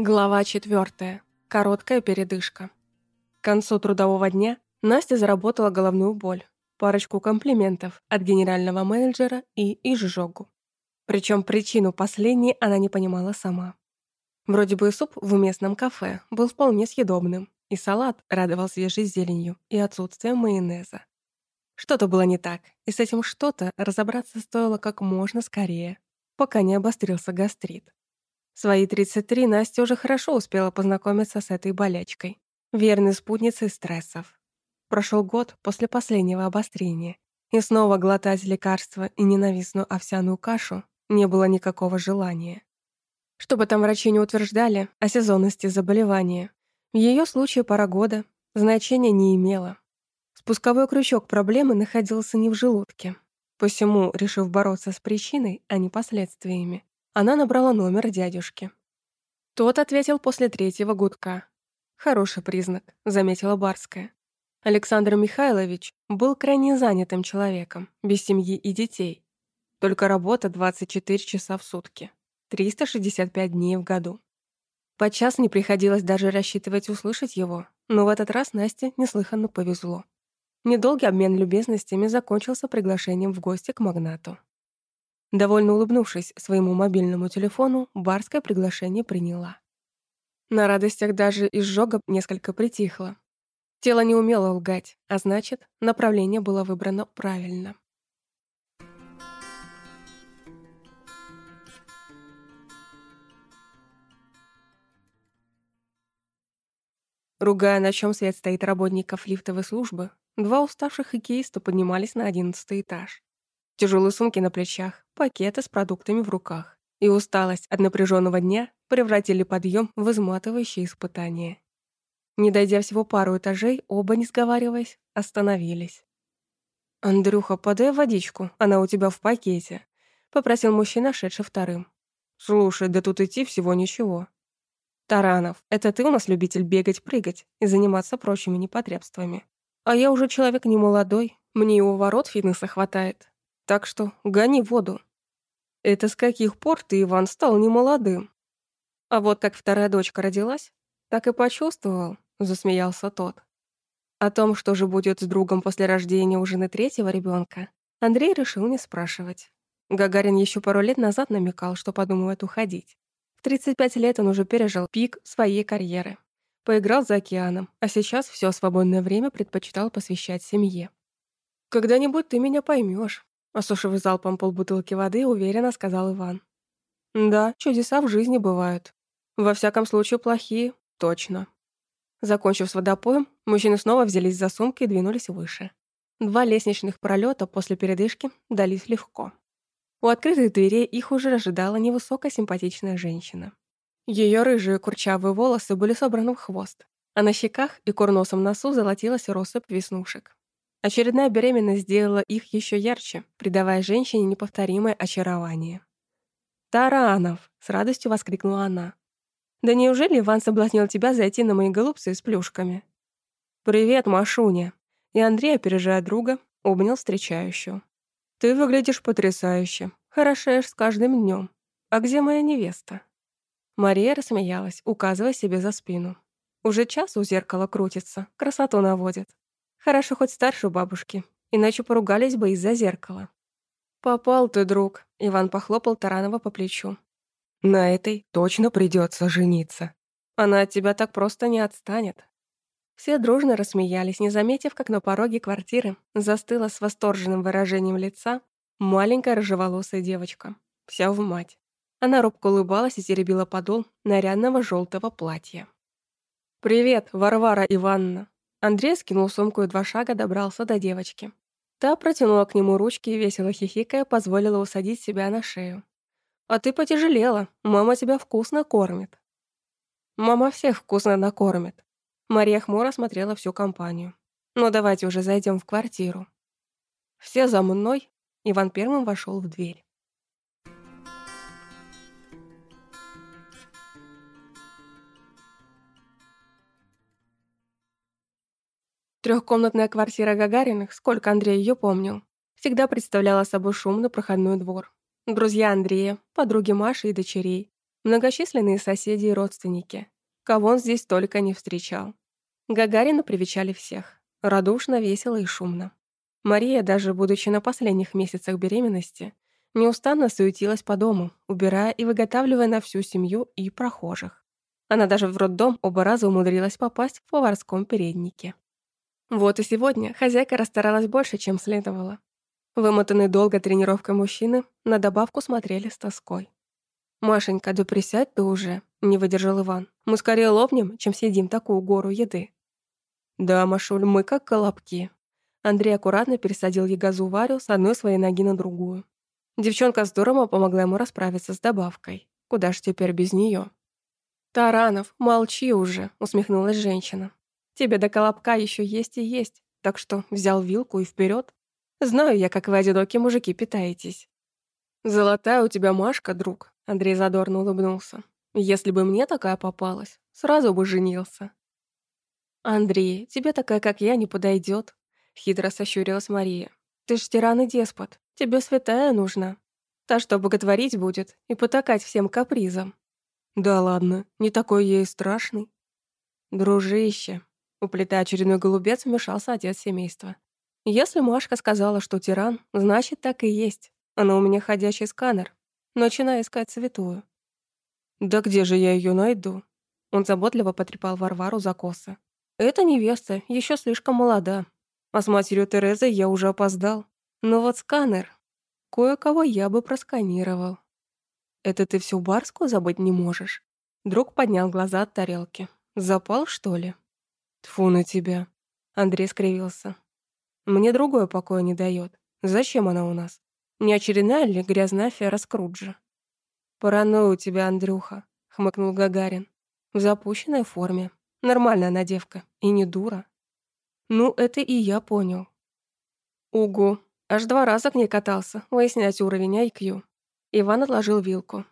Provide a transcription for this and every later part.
Глава 4. Короткая передышка. К концу трудового дня Настя заработала головную боль, парочку комплиментов от генерального менеджера и изжогу. Причем причину последней она не понимала сама. Вроде бы суп в местном кафе был вполне съедобным, и салат радовал свежей зеленью и отсутствием майонеза. Что-то было не так, и с этим что-то разобраться стоило как можно скорее, пока не обострился гастрит свои 33 Настя уже хорошо успела познакомиться с этой болячкой, верной спутницей стрессов. Прошел год после последнего обострения, и снова глотать лекарства и ненавистную овсяную кашу не было никакого желания. Что бы там врачи не утверждали о сезонности заболевания, в ее случае пара года значения не имела. Спусковой крючок проблемы находился не в желудке. Посему, решив бороться с причиной, а не последствиями, она набрала номер дядюшки. Тот ответил после третьего гудка. «Хороший признак», — заметила Барская. Александр Михайлович был крайне занятым человеком, без семьи и детей. Только работа 24 часа в сутки, 365 дней в году. Подчас не приходилось даже рассчитывать услышать его, но в этот раз Насте неслыханно повезло. Недолгий обмен любезностями закончился приглашением в гости к магнату. Довольно улыбнувшись своему мобильному телефону, барское приглашение приняла. На радостях даже изжога несколько притихло. Тело не умело лгать, а значит, направление было выбрано правильно. Ругая, на чем свет стоит работников лифтовой службы, два уставших хоккеиста поднимались на одиннадцатый этаж. Тяжелые сумки на плечах, пакеты с продуктами в руках. И усталость от напряженного дня превратили подъем в изматывающее испытание. Не дойдя всего пару этажей, оба, не сговариваясь, остановились. «Андрюха, подай водичку, она у тебя в пакете», — попросил мужчина, шедший вторым. «Слушай, да тут идти всего ничего». «Таранов, это ты у нас любитель бегать-прыгать и заниматься прочими непотребствами. А я уже человек не молодой, мне его ворот фитнеса хватает. Так что гони воду. Это с каких пор ты, Иван, стал немолодым? А вот как вторая дочка родилась, так и почувствовал, засмеялся тот. О том, что же будет с другом после рождения у жены третьего ребенка, Андрей решил не спрашивать. Гагарин еще пару лет назад намекал, что подумывает уходить. В 35 лет он уже пережил пик своей карьеры. Поиграл за океаном, а сейчас все свободное время предпочитал посвящать семье. «Когда-нибудь ты меня поймешь, Осушив залпом полбутылки воды, уверенно сказал Иван. «Да, чудеса в жизни бывают. Во всяком случае, плохие, точно». Закончив с водопоем, мужчины снова взялись за сумки и двинулись выше. Два лестничных пролета после передышки дались легко. У открытых дверей их уже ожидала невысокая симпатичная женщина. Ее рыжие курчавые волосы были собраны в хвост, а на щеках и курносом носу золотилась россыпь веснушек. Очередная беременность сделала их еще ярче, придавая женщине неповторимое очарование. «Таранов!» — с радостью воскликнула она. «Да неужели Иван соблазнил тебя зайти на мои голубцы с плюшками?» «Привет, Машуня!» И Андрей, опережая друга, обнял встречающую. «Ты выглядишь потрясающе. Хорошеешь с каждым днем. А где моя невеста?» Мария рассмеялась, указывая себе за спину. «Уже час у зеркала крутится, красоту наводит. Хорошо хоть старше бабушки, иначе поругались бы из-за зеркала. «Попал ты, друг», — Иван похлопал Таранова по плечу. «На этой точно придется жениться. Она от тебя так просто не отстанет». Все дружно рассмеялись, не заметив, как на пороге квартиры застыла с восторженным выражением лица маленькая рыжеволосая девочка, вся в мать. Она робко улыбалась и теребила подол нарядного желтого платья. «Привет, Варвара Ивановна!» Андрей скинул сумку и два шага добрался до девочки. Та протянула к нему ручки и, весело хихикая, позволила усадить себя на шею. «А ты потяжелела. Мама тебя вкусно кормит». «Мама всех вкусно накормит». Мария хмуро смотрела всю компанию. «Ну, давайте уже зайдем в квартиру». «Все за мной». Иван первым вошел в дверь. Трехкомнатная квартира Гагариных, сколько Андрей ее помнил, всегда представляла собой шумный проходной двор. Друзья Андрея, подруги Маши и дочерей, Многочисленные соседи и родственники. Кого он здесь только не встречал. Гагарина привечали всех. Радушно, весело и шумно. Мария, даже будучи на последних месяцах беременности, неустанно суетилась по дому, убирая и выготавливая на всю семью и прохожих. Она даже в роддом оба раза умудрилась попасть в поварском переднике. Вот и сегодня хозяйка расстаралась больше, чем следовало. Вымотанные долго тренировкой мужчины на добавку смотрели с тоской. «Машенька, да присядь ты уже», — не выдержал Иван. «Мы скорее лопнем, чем съедим такую гору еды». «Да, Машуль, мы как колобки». Андрей аккуратно пересадил ягозу Варю с одной своей ноги на другую. Девчонка здорово помогла ему расправиться с добавкой. Куда ж теперь без нее? «Таранов, молчи уже», — усмехнулась женщина. «Тебе до колобка еще есть и есть, так что взял вилку и вперед. Знаю я, как вы, одинокие мужики, питаетесь». «Золотая у тебя Машка, друг», — Андрей задорно улыбнулся. «Если бы мне такая попалась, сразу бы женился». «Андрей, тебе такая, как я, не подойдет, хитро сощурилась Мария. «Ты ж тиран и деспот, тебе святая нужна. Та, что боготворить будет и потакать всем капризам». «Да ладно, не такой я и страшный». «Дружище», — уплетая очередной голубец, вмешался отец семейства. «Если Машка сказала, что тиран, значит, так и есть. Она у меня ходячий сканер. Начинаю искать святую». «Да где же я ее найду?» Он заботливо потрепал Варвару за косы. «Это невеста, еще слишком молода. А с матерью Терезой я уже опоздал. Но вот сканер. Кое-кого я бы просканировал». «Это ты всю барскую забыть не можешь?» Друг поднял глаза от тарелки. «Запал, что ли?» Тфу на тебя. Андрей скривился. Мне другое покоя не дает. Зачем она у нас? Не очередная ли грязная афера Скруджа? Паранойя у тебя, Андрюха, хмыкнул Гагарин. В запущенной форме. Нормальная она девка. И не дура. Ну, это и я понял. Угу. Аж два раза к ней катался, выяснять уровень IQ. Иван отложил вилку.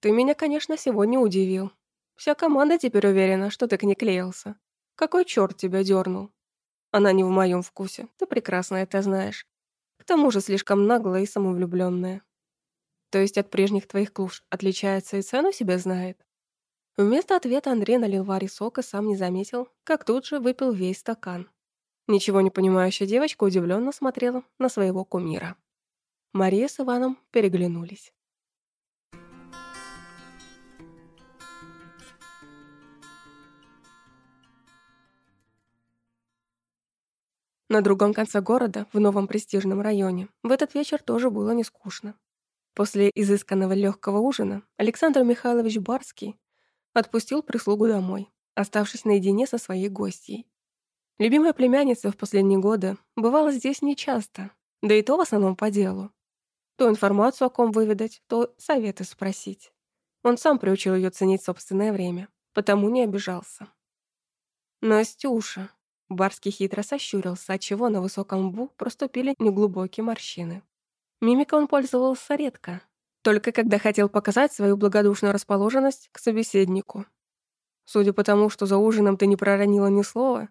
Ты меня, конечно, сегодня удивил. Вся команда теперь уверена, что ты к ней клеился. Какой черт тебя дернул? Она не в моем вкусе, ты прекрасно это знаешь. К тому же слишком наглая и самовлюбленная. То есть от прежних твоих клуш отличается и цену себе знает? Вместо ответа Андрей налил Варе сок и сам не заметил, как тут же выпил весь стакан. Ничего не понимающая девочка удивленно смотрела на своего кумира. Мария с Иваном переглянулись. На другом конце города, в новом престижном районе, в этот вечер тоже было не скучно. После изысканного легкого ужина Александр Михайлович Барский отпустил прислугу домой, оставшись наедине со своей гостьей. Любимая племянница в последние годы бывала здесь нечасто, да и то в основном по делу. То информацию о ком выведать, то советы спросить. Он сам приучил ее ценить собственное время, потому не обижался. «Настюша», Барский хитро сощурился, отчего на высоком лбу проступили неглубокие морщины. Мимика он пользовался редко, только когда хотел показать свою благодушную расположенность к собеседнику. Судя по тому, что за ужином ты не проронила ни слова,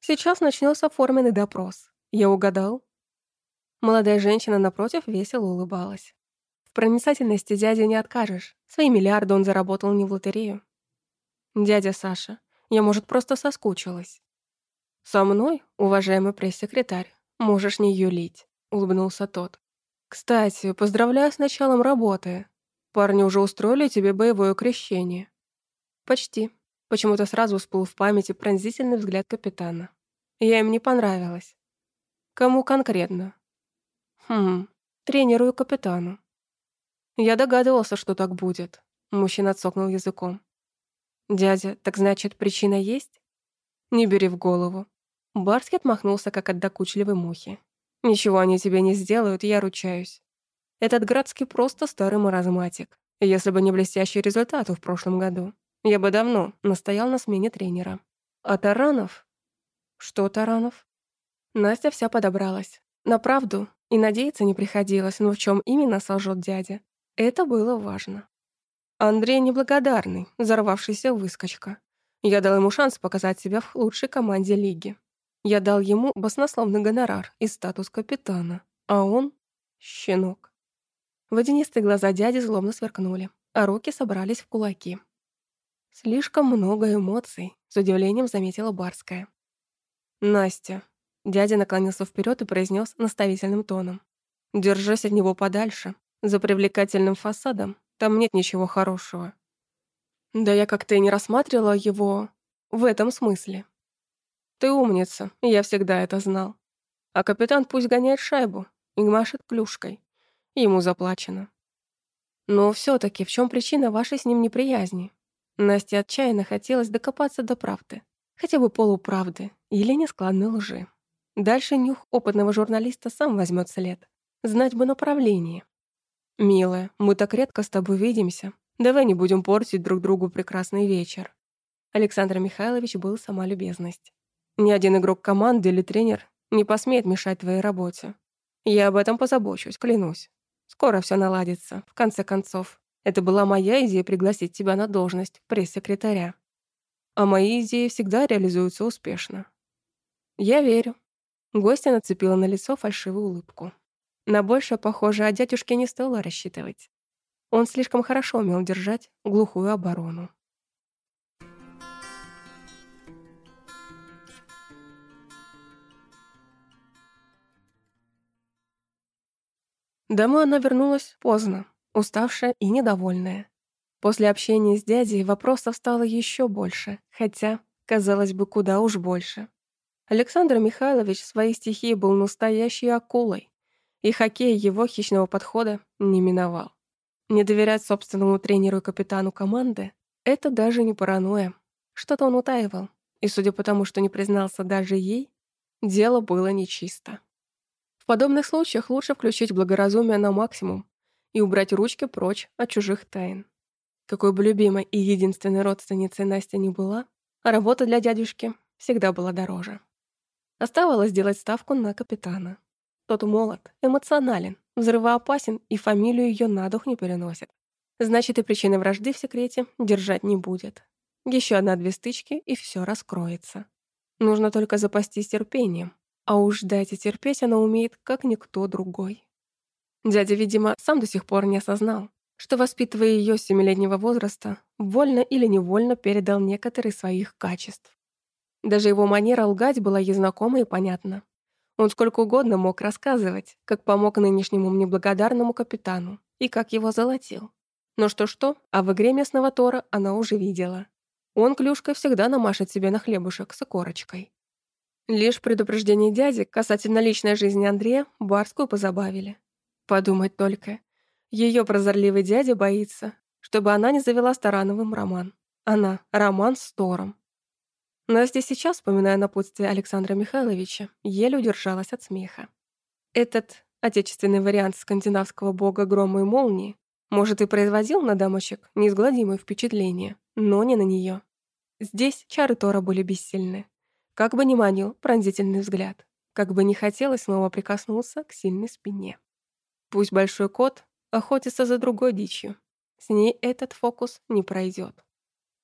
сейчас начнется форменный допрос. Я угадал? Молодая женщина напротив весело улыбалась. В проницательности дяде не откажешь. Свои миллиарды он заработал не в лотерею. Дядя Саша, я, может, просто соскучилась. «Со мной, уважаемый пресс-секретарь, можешь не юлить», — улыбнулся тот. «Кстати, поздравляю с началом работы. Парни уже устроили тебе боевое крещение». «Почти». Почему-то сразу всплыл в памяти пронзительный взгляд капитана. Я им не понравилась. «Кому конкретно?» «Хм, тренеру и капитану». «Я догадывался, что так будет», — мужчина цокнул языком. «Дядя, так значит, причина есть?» «Не бери в голову. Барский отмахнулся, как от докучливой мухи. «Ничего они тебе не сделают, я ручаюсь. Этот Градский просто старый маразматик. Если бы не блестящие результаты в прошлом году, я бы давно настоял на смене тренера. А Таранов? Что Таранов? Настя вся подобралась. На правду и надеяться не приходилось, но в чем именно солжет дядя. Это было важно. Андрей неблагодарный, взорвавшийся выскочка. Я дал ему шанс показать себя в лучшей команде лиги. Я дал ему баснословный гонорар и статус капитана, а он — щенок. Водянистые глаза дяди злобно сверкнули. а руки собрались в кулаки. Слишком много эмоций, с удивлением заметила Барская. Настя. Дядя наклонился вперед и произнес наставительным тоном. Держись от него подальше. За привлекательным фасадом там нет ничего хорошего. Да я как-то и не рассматривала его в этом смысле. Ты умница, я всегда это знал. А капитан пусть гоняет шайбу и машет клюшкой. Ему заплачено. Но все таки в чем причина вашей с ним неприязни? Насте отчаянно хотелось докопаться до правды. Хотя бы полуправды или нескладной лжи. Дальше нюх опытного журналиста сам возьмет след. Знать бы направление. «Милая, мы так редко с тобой видимся. Давай не будем портить друг другу прекрасный вечер». Александр Михайлович был сама любезность. Ни один игрок команды или тренер не посмеет мешать твоей работе. Я об этом позабочусь, клянусь. Скоро все наладится, в конце концов. Это была моя идея пригласить тебя на должность пресс-секретаря. А мои идеи всегда реализуются успешно. Я верю. Гостья нацепила на лицо фальшивую улыбку. На большее, похоже, о дядюшке не стоило рассчитывать. Он слишком хорошо умел держать глухую оборону. Домой она вернулась поздно, уставшая и недовольная. После общения с дядей вопросов стало еще больше, хотя, казалось бы, куда уж больше. Александр Михайлович в своей стихии был настоящей акулой, и хоккей его хищного подхода не миновал. Не доверять собственному тренеру и капитану команды — это даже не паранойя. Что-то он утаивал, и, судя по тому, что не признался даже ей, дело было нечисто. В подобных случаях лучше включить благоразумие на максимум и убрать ручки прочь от чужих тайн. Какой бы любимой и единственной родственницей Настя не была, работа для дядюшки всегда была дороже. Оставалось сделать ставку на капитана. Тот молод, эмоционален, взрывоопасен и фамилию ее на дух не переносит. Значит, и причины вражды в секрете держать не будет. Еще одна-две стычки, и все раскроется. Нужно только запастись терпением. А уж дать и терпеть она умеет, как никто другой. Дядя, видимо, сам до сих пор не осознал, что, воспитывая ее с семилетнего возраста, вольно или невольно передал некоторые своих качеств. Даже его манера лгать была ей знакома и понятна. Он сколько угодно мог рассказывать, как помог нынешнему неблагодарному капитану и как его золотил. Но что-что, а в игре местного Тора она уже видела. Он клюшкой всегда намашет себе на хлебушек с окорочкой. Лишь предупреждение дяди касательно личной жизни Андрея Барскую позабавили. Подумать только. Ее прозорливый дядя боится, чтобы она не завела с Тарановым роман. Она — роман с Тором. Настя сейчас, вспоминая напутствие Александра Михайловича, еле удержалась от смеха. Этот отечественный вариант скандинавского бога грома и молнии может и производил на дамочек неизгладимое впечатление, но не на нее. Здесь чары Тора были бессильны. Как бы ни манил пронзительный взгляд, как бы не хотелось снова прикоснуться к сильной спине. Пусть большой кот охотится за другой дичью. С ней этот фокус не пройдет.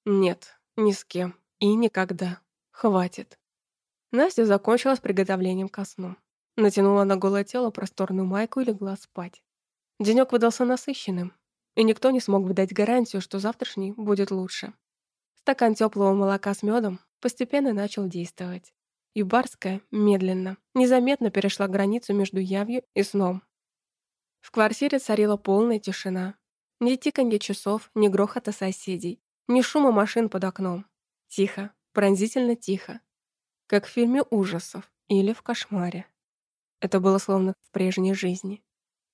Нет, ни с кем и никогда. Хватит. Настя закончила с приготовлением ко сну. Натянула на голое тело просторную майку и легла спать. Денёк выдался насыщенным, и никто не смог бы дать гарантию, что завтрашний будет лучше. Стакан теплого молока с медом постепенно начал действовать. И Барская медленно, незаметно перешла границу между явью и сном. В квартире царила полная тишина. Ни тиканье часов, ни грохота соседей, ни шума машин под окном. Тихо, пронзительно тихо. Как в фильме ужасов или в кошмаре. Это было словно в прежней жизни.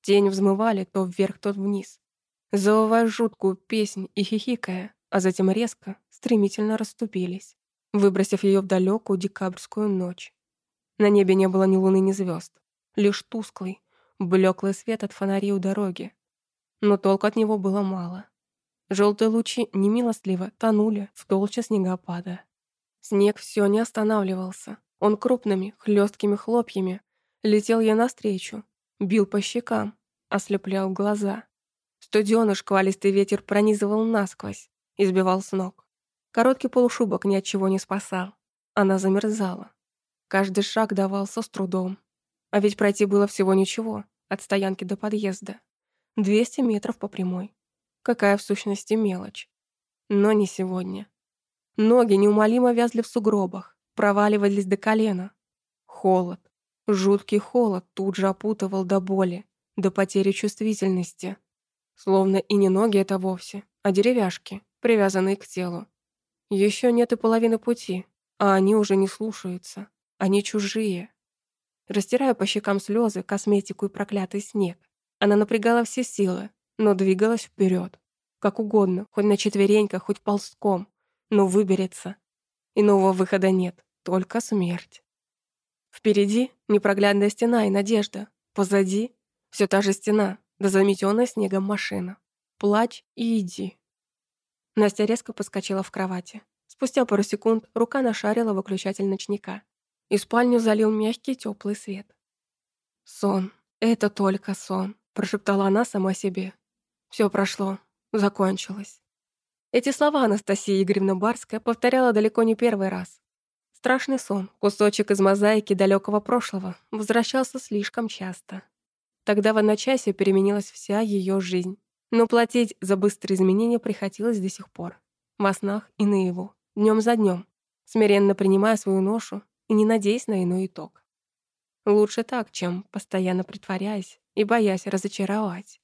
Тень взмывали то вверх, то вниз. Завывая жуткую песнь и хихикая, а затем резко, стремительно расступились выбросив ее в далекую декабрьскую ночь. На небе не было ни луны, ни звезд, лишь тусклый, блеклый свет от фонарей у дороги. Но толку от него было мало. Желтые лучи немилостливо тонули в толще снегопада. Снег все не останавливался. Он крупными, хлесткими хлопьями летел ей навстречу, бил по щекам, ослеплял глаза. Студёный шквалистый ветер пронизывал насквозь, избивал с ног. Короткий полушубок ни от чего не спасал. Она замерзала. Каждый шаг давался с трудом. А ведь пройти было всего ничего, от стоянки до подъезда. 200 метров по прямой. какая в сущности мелочь. Но не сегодня. Ноги неумолимо вязли в сугробах, проваливались до колена. Холод. Жуткий холод тут же опутывал до боли, до потери чувствительности. Словно и не ноги это вовсе, а деревяшки, привязанные к телу. Еще нет и половины пути, а они уже не слушаются. Они чужие. Растирая по щекам слезы, косметику и проклятый снег. Она напрягала все силы, но двигалась вперед, Как угодно, хоть на четвереньках, хоть ползком. Но выберется. Иного выхода нет, только смерть. Впереди непроглядная стена и надежда. Позади все та же стена, да заметенная снегом машина. Плачь и иди. Настя резко подскочила в кровати. Спустя пару секунд рука нашарила выключатель ночника. И спальню залил мягкий теплый свет. «Сон. Это только сон», — прошептала она сама себе. Все прошло. Закончилось. Эти слова Анастасия Игоревна Барская повторяла далеко не первый раз. Страшный сон, кусочек из мозаики далекого прошлого, возвращался слишком часто. Тогда в одночасье переменилась вся ее жизнь. Но платить за быстрые изменения приходилось до сих пор. Во снах и наяву, днем за днем, смиренно принимая свою ношу и не надеясь на иной итог. Лучше так, чем постоянно притворяясь и боясь разочаровать.